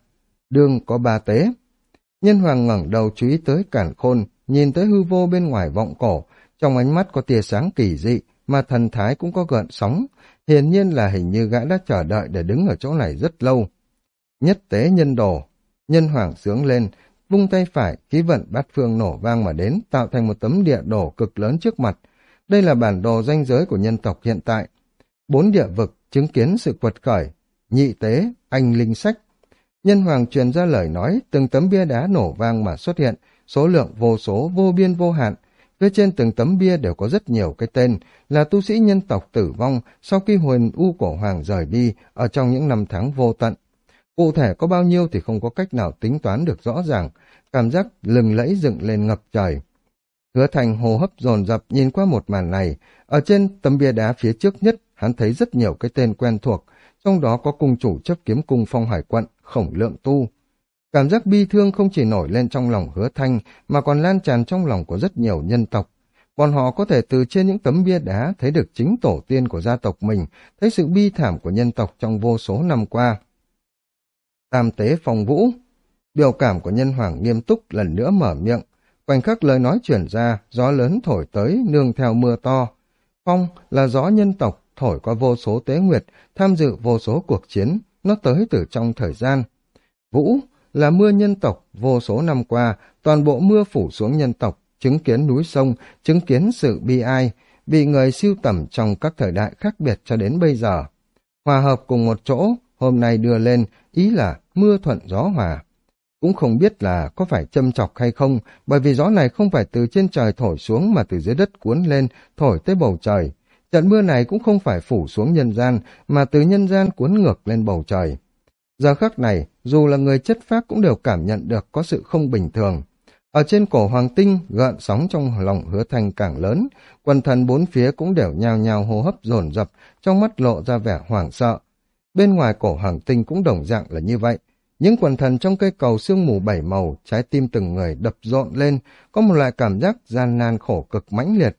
đương có ba tế. Nhân hoàng ngẩng đầu chú ý tới cản khôn, nhìn tới hư vô bên ngoài vọng cổ, trong ánh mắt có tia sáng kỳ dị, mà thần thái cũng có gợn sóng, hiển nhiên là hình như gã đã chờ đợi để đứng ở chỗ này rất lâu. Nhất tế nhân đồ, nhân hoàng sướng lên, vung tay phải, khí vận bát phương nổ vang mà đến, tạo thành một tấm địa đồ cực lớn trước mặt. Đây là bản đồ danh giới của nhân tộc hiện tại. Bốn địa vực chứng kiến sự quật khởi, nhị tế, anh linh sách. Nhân hoàng truyền ra lời nói, từng tấm bia đá nổ vang mà xuất hiện, số lượng vô số, vô biên vô hạn, Phía trên từng tấm bia đều có rất nhiều cái tên, là tu sĩ nhân tộc tử vong sau khi huyền u cổ hoàng rời đi ở trong những năm tháng vô tận. Cụ thể có bao nhiêu thì không có cách nào tính toán được rõ ràng, cảm giác lừng lẫy dựng lên ngập trời. Hứa thành hồ hấp dồn dập nhìn qua một màn này, ở trên tấm bia đá phía trước nhất, hắn thấy rất nhiều cái tên quen thuộc, trong đó có cung chủ chấp kiếm cung phong hải quận, khổng lượng tu. Cảm giác bi thương không chỉ nổi lên trong lòng hứa thanh, mà còn lan tràn trong lòng của rất nhiều nhân tộc. Bọn họ có thể từ trên những tấm bia đá thấy được chính tổ tiên của gia tộc mình, thấy sự bi thảm của nhân tộc trong vô số năm qua. Tam tế phong vũ Biểu cảm của nhân hoàng nghiêm túc lần nữa mở miệng. Khoảnh khắc lời nói chuyển ra, gió lớn thổi tới, nương theo mưa to. Phong là gió nhân tộc, thổi qua vô số tế nguyệt, tham dự vô số cuộc chiến, nó tới từ trong thời gian. Vũ là mưa nhân tộc, vô số năm qua, toàn bộ mưa phủ xuống nhân tộc, chứng kiến núi sông, chứng kiến sự bi ai, bị người siêu tầm trong các thời đại khác biệt cho đến bây giờ. Hòa hợp cùng một chỗ, hôm nay đưa lên, ý là mưa thuận gió hòa. Cũng không biết là có phải châm chọc hay không, bởi vì gió này không phải từ trên trời thổi xuống mà từ dưới đất cuốn lên, thổi tới bầu trời. Trận mưa này cũng không phải phủ xuống nhân gian, mà từ nhân gian cuốn ngược lên bầu trời. Giờ khắc này, dù là người chất phác cũng đều cảm nhận được có sự không bình thường. Ở trên cổ hoàng tinh, gợn sóng trong lòng hứa thành càng lớn, quần thần bốn phía cũng đều nhào nhào hô hấp dồn dập, trong mắt lộ ra vẻ hoảng sợ. Bên ngoài cổ hoàng tinh cũng đồng dạng là như vậy. Những quần thần trong cây cầu sương mù bảy màu, trái tim từng người đập rộn lên, có một loại cảm giác gian nan khổ cực mãnh liệt.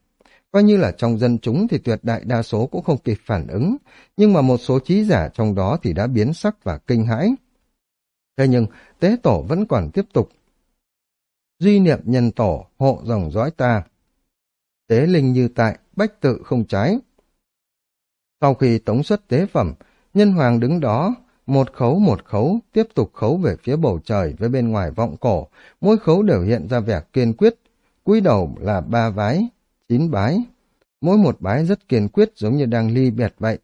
Coi như là trong dân chúng thì tuyệt đại đa số cũng không kịp phản ứng, nhưng mà một số trí giả trong đó thì đã biến sắc và kinh hãi. Thế nhưng, tế tổ vẫn còn tiếp tục. Duy niệm nhân tổ, hộ dòng dõi ta. Tế linh như tại, bách tự không trái. Sau khi tống xuất tế phẩm, nhân hoàng đứng đó, một khấu một khấu, tiếp tục khấu về phía bầu trời với bên ngoài vọng cổ, mỗi khấu đều hiện ra vẻ kiên quyết, cúi đầu là ba vái, chín bái. Mỗi một bái rất kiên quyết giống như đang ly biệt vậy.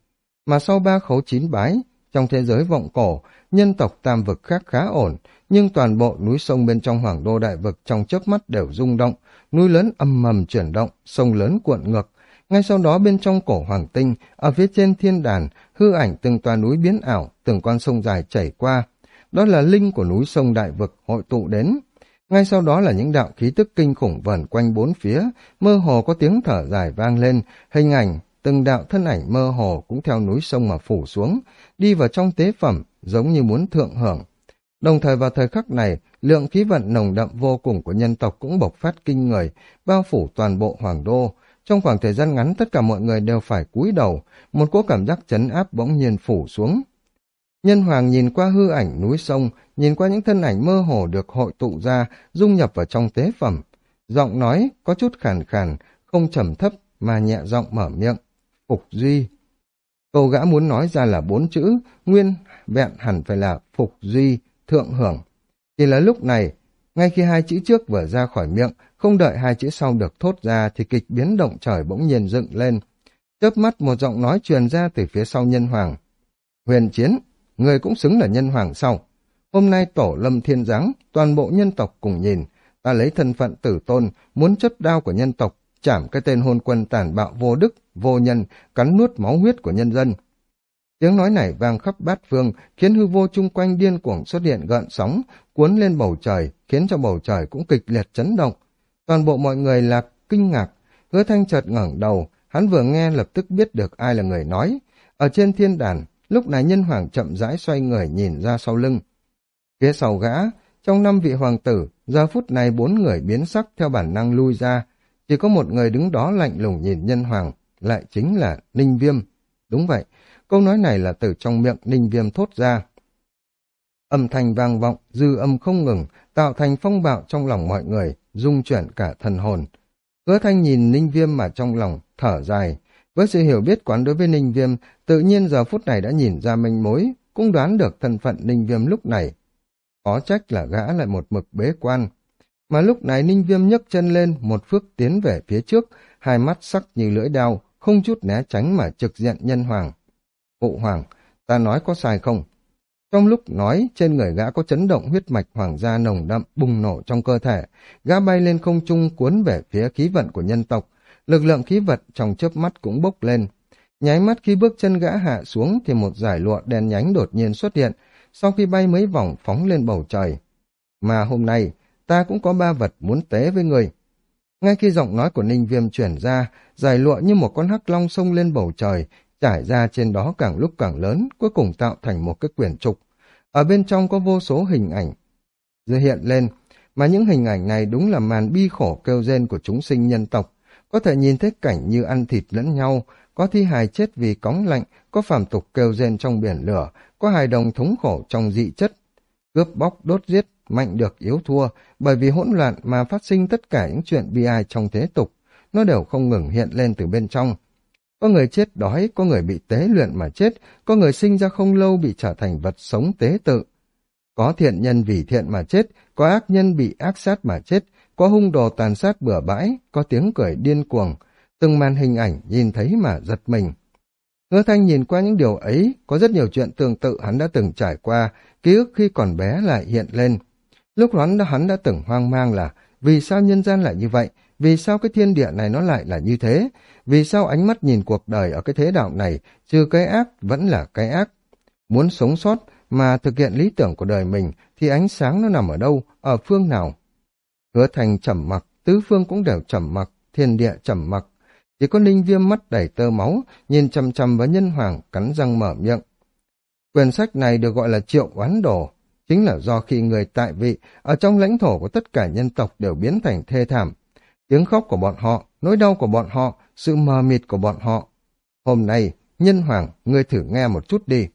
Mà sau ba khấu chín bái, trong thế giới vọng cổ, nhân tộc tam vực khác khá ổn, nhưng toàn bộ núi sông bên trong hoàng đô đại vực trong chớp mắt đều rung động, núi lớn âm mầm chuyển động, sông lớn cuộn ngược. Ngay sau đó bên trong cổ hoàng tinh, ở phía trên thiên đàn, hư ảnh từng tòa núi biến ảo, từng con sông dài chảy qua. Đó là linh của núi sông đại vực hội tụ đến. Ngay sau đó là những đạo khí tức kinh khủng vẩn quanh bốn phía, mơ hồ có tiếng thở dài vang lên, hình ảnh từng đạo thân ảnh mơ hồ cũng theo núi sông mà phủ xuống, đi vào trong tế phẩm, giống như muốn thượng hưởng. Đồng thời vào thời khắc này, lượng khí vận nồng đậm vô cùng của nhân tộc cũng bộc phát kinh người, bao phủ toàn bộ hoàng đô. Trong khoảng thời gian ngắn tất cả mọi người đều phải cúi đầu, một cỗ cảm giác chấn áp bỗng nhiên phủ xuống. Nhân hoàng nhìn qua hư ảnh núi sông, nhìn qua những thân ảnh mơ hồ được hội tụ ra, dung nhập vào trong tế phẩm. Giọng nói có chút khàn khàn, không trầm thấp mà nhẹ giọng mở miệng. Phục Duy. Câu gã muốn nói ra là bốn chữ, nguyên vẹn hẳn phải là Phục Duy, thượng hưởng. Chỉ là lúc này, ngay khi hai chữ trước vừa ra khỏi miệng, không đợi hai chữ sau được thốt ra thì kịch biến động trời bỗng nhiên dựng lên. Chớp mắt một giọng nói truyền ra từ phía sau nhân hoàng. Huyền chiến, người cũng xứng là nhân hoàng sau. Hôm nay tổ lâm thiên giáng, toàn bộ nhân tộc cùng nhìn, ta lấy thân phận tử tôn, muốn chất đao của nhân tộc, chảm cái tên hôn quân tàn bạo vô đức, vô nhân, cắn nuốt máu huyết của nhân dân. Tiếng nói này vang khắp bát phương, khiến hư vô chung quanh điên cuồng xuất hiện gợn sóng, cuốn lên bầu trời, khiến cho bầu trời cũng kịch liệt chấn động. Toàn bộ mọi người là kinh ngạc, hứa thanh chợt ngẩng đầu, hắn vừa nghe lập tức biết được ai là người nói. Ở trên thiên đàn, lúc này nhân hoàng chậm rãi xoay người nhìn ra sau lưng. Phía sau gã, trong năm vị hoàng tử, giờ phút này bốn người biến sắc theo bản năng lui ra, chỉ có một người đứng đó lạnh lùng nhìn nhân hoàng, lại chính là Ninh Viêm. Đúng vậy, câu nói này là từ trong miệng Ninh Viêm thốt ra. Âm thanh vang vọng, dư âm không ngừng, tạo thành phong bạo trong lòng mọi người, dung chuyển cả thần hồn. Hứa thanh nhìn Ninh Viêm mà trong lòng, thở dài. Với sự hiểu biết quán đối với Ninh Viêm, tự nhiên giờ phút này đã nhìn ra manh mối, cũng đoán được thân phận Ninh Viêm lúc này. Có trách là gã lại một mực bế quan. Mà lúc này Ninh Viêm nhấc chân lên, một phước tiến về phía trước, hai mắt sắc như lưỡi đao, không chút né tránh mà trực diện nhân hoàng. Phụ hoàng, ta nói có sai không? Trong lúc nói, trên người gã có chấn động huyết mạch hoàng gia nồng đậm bùng nổ trong cơ thể, gã bay lên không trung cuốn về phía khí vận của nhân tộc, lực lượng khí vật trong chớp mắt cũng bốc lên. Nháy mắt khi bước chân gã hạ xuống thì một giải lụa đen nhánh đột nhiên xuất hiện, sau khi bay mấy vòng phóng lên bầu trời. Mà hôm nay, ta cũng có ba vật muốn tế với người. Ngay khi giọng nói của Ninh Viêm chuyển ra, giải lụa như một con hắc long sông lên bầu trời, trải ra trên đó càng lúc càng lớn, cuối cùng tạo thành một cái quyển trục. Ở bên trong có vô số hình ảnh dư hiện lên, mà những hình ảnh này đúng là màn bi khổ kêu rên của chúng sinh nhân tộc. Có thể nhìn thấy cảnh như ăn thịt lẫn nhau, có thi hài chết vì cóng lạnh, có phàm tục kêu rên trong biển lửa, có hài đồng thống khổ trong dị chất. Cướp bóc, đốt giết, mạnh được yếu thua, bởi vì hỗn loạn mà phát sinh tất cả những chuyện bi ai trong thế tục, nó đều không ngừng hiện lên từ bên trong. Có người chết đói, có người bị tế luyện mà chết, có người sinh ra không lâu bị trở thành vật sống tế tự. Có thiện nhân vì thiện mà chết, có ác nhân bị ác sát mà chết, có hung đồ tàn sát bừa bãi, có tiếng cười điên cuồng, từng màn hình ảnh nhìn thấy mà giật mình. Hứa Thanh nhìn qua những điều ấy, có rất nhiều chuyện tương tự hắn đã từng trải qua, ký ức khi còn bé lại hiện lên. Lúc hắn đã hắn đã từng hoang mang là vì sao nhân gian lại như vậy, vì sao cái thiên địa này nó lại là như thế, vì sao ánh mắt nhìn cuộc đời ở cái thế đạo này, trừ cái ác vẫn là cái ác. Muốn sống sót mà thực hiện lý tưởng của đời mình thì ánh sáng nó nằm ở đâu, ở phương nào. Hứa thành trầm mặc, tứ phương cũng đều trầm mặc, thiên địa trầm mặc. Chỉ có ninh viêm mắt đầy tơ máu, nhìn chầm chầm vào nhân hoàng, cắn răng mở miệng. Quyển sách này được gọi là triệu oán đồ, chính là do khi người tại vị ở trong lãnh thổ của tất cả nhân tộc đều biến thành thê thảm. Tiếng khóc của bọn họ, nỗi đau của bọn họ, sự mờ mịt của bọn họ. Hôm nay, nhân hoàng, ngươi thử nghe một chút đi.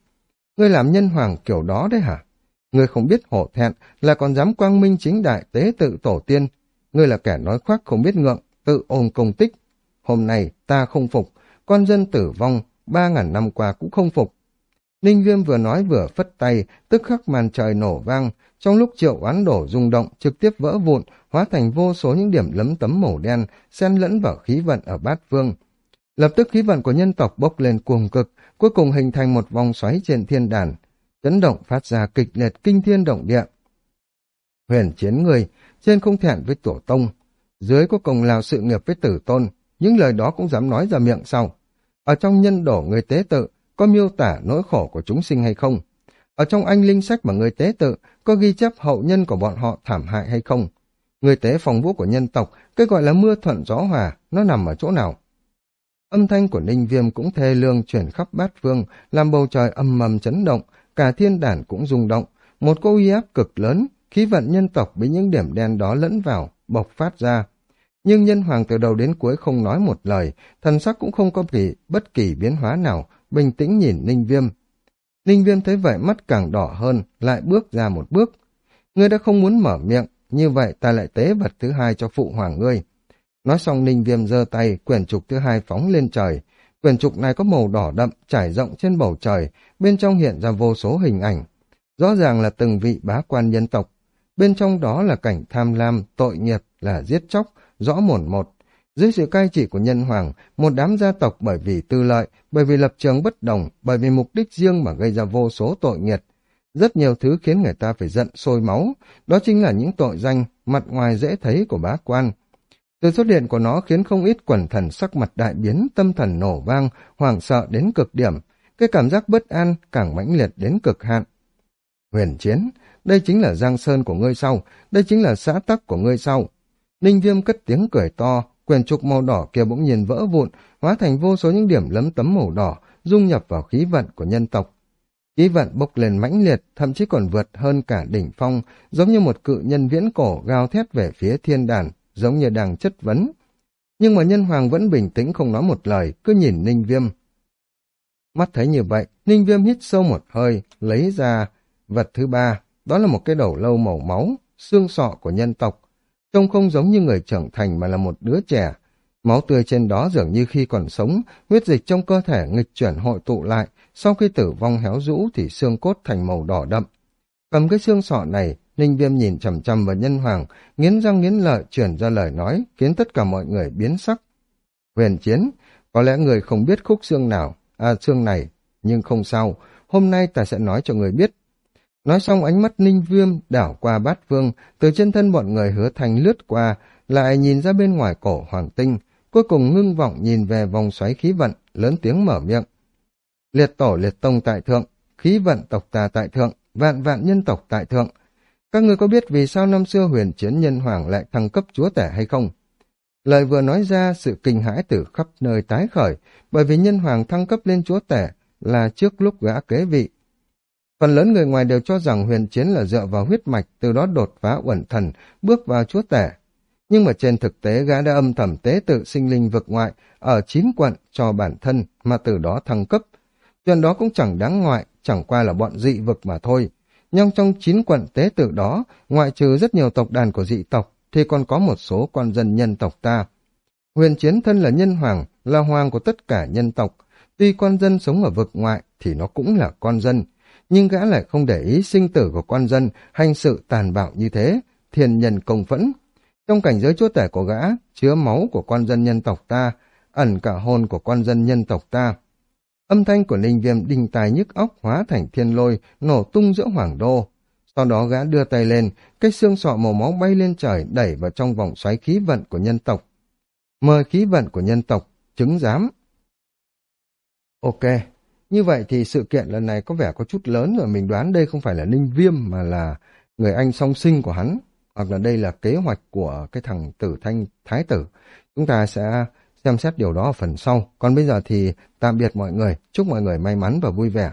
Ngươi làm nhân hoàng kiểu đó đấy hả? Ngươi không biết hổ thẹn, là còn dám quang minh chính đại tế tự tổ tiên. Ngươi là kẻ nói khoác không biết ngượng, tự ôm công tích. Hôm nay, ta không phục, con dân tử vong, ba ngàn năm qua cũng không phục. Ninh Viêm vừa nói vừa phất tay, tức khắc màn trời nổ vang, trong lúc triệu oán đổ rung động, trực tiếp vỡ vụn, hóa thành vô số những điểm lấm tấm màu đen, xen lẫn vào khí vận ở bát vương. Lập tức khí vận của nhân tộc bốc lên cuồng cực, cuối cùng hình thành một vòng xoáy trên thiên đàn. Chấn động phát ra kịch liệt kinh thiên động địa. Huyền chiến người, trên không thẹn với tổ tông, dưới có công lao sự nghiệp với tử tôn, những lời đó cũng dám nói ra miệng sau. Ở trong nhân đổ người tế tự, có miêu tả nỗi khổ của chúng sinh hay không? Ở trong anh linh sách mà người tế tự, có ghi chép hậu nhân của bọn họ thảm hại hay không? Người tế phòng vũ của nhân tộc, cái gọi là mưa thuận gió hòa, nó nằm ở chỗ nào? Âm thanh của Ninh Viêm cũng thê lương chuyển khắp bát vương, làm bầu trời âm mầm chấn động, cả thiên đản cũng rung động. Một cô uy áp cực lớn, khí vận nhân tộc bị những điểm đen đó lẫn vào, bộc phát ra. Nhưng nhân hoàng từ đầu đến cuối không nói một lời, thần sắc cũng không có bị bất kỳ biến hóa nào, bình tĩnh nhìn Ninh Viêm. Ninh Viêm thấy vậy mắt càng đỏ hơn, lại bước ra một bước. Ngươi đã không muốn mở miệng, như vậy ta lại tế vật thứ hai cho phụ hoàng ngươi. Nói xong Ninh Viêm giơ tay, quyển trục thứ hai phóng lên trời. Quyển trục này có màu đỏ đậm, trải rộng trên bầu trời, bên trong hiện ra vô số hình ảnh. Rõ ràng là từng vị bá quan nhân tộc. Bên trong đó là cảnh tham lam, tội nghiệp, là giết chóc, rõ mồn một. Dưới sự cai trị của nhân hoàng, một đám gia tộc bởi vì tư lợi, bởi vì lập trường bất đồng, bởi vì mục đích riêng mà gây ra vô số tội nghiệt. Rất nhiều thứ khiến người ta phải giận sôi máu, đó chính là những tội danh mặt ngoài dễ thấy của bá quan. Từ xuất hiện của nó khiến không ít quần thần sắc mặt đại biến, tâm thần nổ vang, hoảng sợ đến cực điểm. Cái cảm giác bất an càng mãnh liệt đến cực hạn. Huyền chiến, đây chính là giang sơn của ngươi sau, đây chính là xã tắc của ngươi sau. Ninh viêm cất tiếng cười to, quyền trục màu đỏ kia bỗng nhiên vỡ vụn, hóa thành vô số những điểm lấm tấm màu đỏ, dung nhập vào khí vận của nhân tộc. Khí vận bốc lên mãnh liệt, thậm chí còn vượt hơn cả đỉnh phong, giống như một cự nhân viễn cổ gào thét về phía thiên đàn, giống như đang chất vấn. Nhưng mà nhân hoàng vẫn bình tĩnh không nói một lời, cứ nhìn Ninh Viêm. Mắt thấy như vậy, Ninh Viêm hít sâu một hơi, lấy ra vật thứ ba, đó là một cái đầu lâu màu máu, xương sọ của nhân tộc. Trông không giống như người trưởng thành mà là một đứa trẻ. Máu tươi trên đó dường như khi còn sống, huyết dịch trong cơ thể nghịch chuyển hội tụ lại, sau khi tử vong héo rũ thì xương cốt thành màu đỏ đậm. Cầm cái xương sọ này, Ninh Viêm nhìn chầm chầm vào nhân hoàng, nghiến răng nghiến lợi chuyển ra lời nói, khiến tất cả mọi người biến sắc. Huyền chiến, có lẽ người không biết khúc xương nào, à xương này, nhưng không sao, hôm nay ta sẽ nói cho người biết. Nói xong ánh mắt Ninh Viêm đảo qua bát vương, từ trên thân bọn người hứa thành lướt qua, lại nhìn ra bên ngoài cổ hoàng tinh, cuối cùng ngưng vọng nhìn về vòng xoáy khí vận, lớn tiếng mở miệng. Liệt tổ liệt tông tại thượng, khí vận tộc ta tại thượng, vạn vạn nhân tộc tại thượng, các người có biết vì sao năm xưa huyền chiến nhân hoàng lại thăng cấp chúa tể hay không? Lời vừa nói ra sự kinh hãi từ khắp nơi tái khởi, bởi vì nhân hoàng thăng cấp lên chúa tể là trước lúc gã kế vị. Phần lớn người ngoài đều cho rằng huyền chiến là dựa vào huyết mạch, từ đó đột phá uẩn thần, bước vào chúa tể. Nhưng mà trên thực tế gã đã âm thầm tế tự sinh linh vực ngoại ở chín quận cho bản thân mà từ đó thăng cấp. Chuyện đó cũng chẳng đáng ngoại, chẳng qua là bọn dị vực mà thôi nhưng trong chín quận tế tự đó, ngoại trừ rất nhiều tộc đàn của dị tộc, thì còn có một số con dân nhân tộc ta. Huyền chiến thân là nhân hoàng, là hoàng của tất cả nhân tộc. Tuy con dân sống ở vực ngoại thì nó cũng là con dân, nhưng gã lại không để ý sinh tử của quan dân hành sự tàn bạo như thế, thiên nhân công phẫn. Trong cảnh giới chúa tể của gã, chứa máu của quan dân nhân tộc ta, ẩn cả hồn của quan dân nhân tộc ta. Âm thanh của Ninh Viêm đinh tài nhức óc hóa thành thiên lôi, nổ tung giữa hoàng đô. Sau đó gã đưa tay lên, cái xương sọ màu máu bay lên trời đẩy vào trong vòng xoáy khí vận của nhân tộc. Mời khí vận của nhân tộc, chứng giám. Ok, như vậy thì sự kiện lần này có vẻ có chút lớn rồi, mình đoán đây không phải là Ninh Viêm mà là người anh song sinh của hắn, hoặc là đây là kế hoạch của cái thằng tử thanh thái tử. Chúng ta sẽ xem xét điều đó ở phần sau. Còn bây giờ thì tạm biệt mọi người, chúc mọi người may mắn và vui vẻ.